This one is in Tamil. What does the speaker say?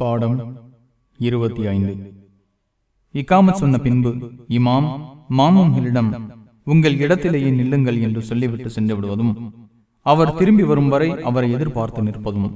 பாடம் இருபத்தி ஐந்து. இக்காமத் சொன்ன பின்பு இமாம் மாமூம்களிடம் உங்கள் இடத்திலேயே நில்லுங்கள் என்று சொல்லிவிட்டு சென்று விடுவதும் அவர் திரும்பி வரும் வரை அவரை எதிர்பார்த்து நிற்பதும்.